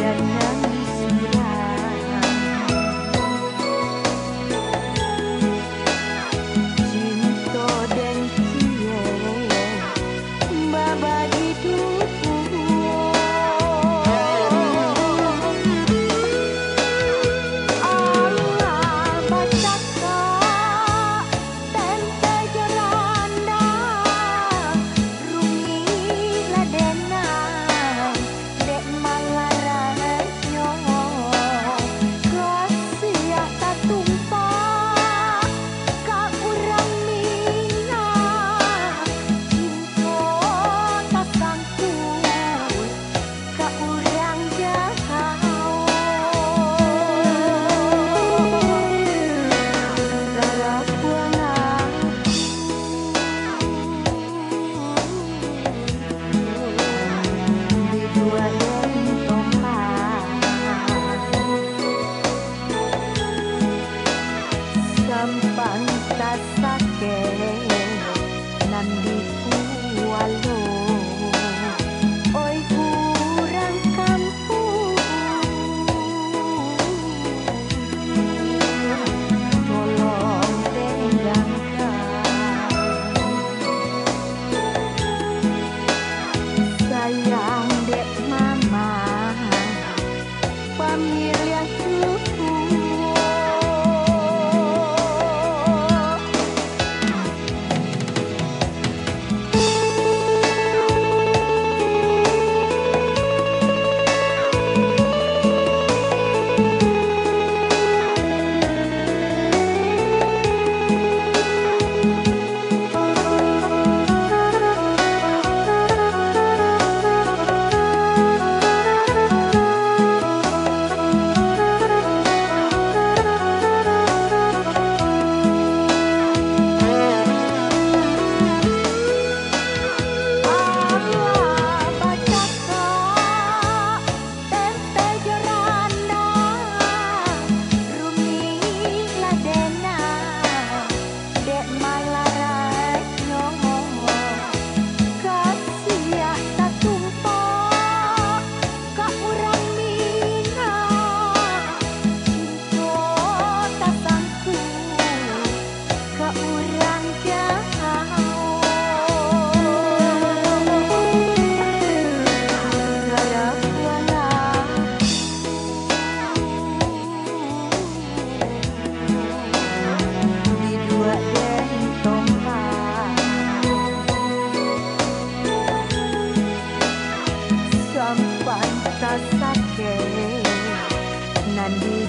yeah sampan tak sakit Nani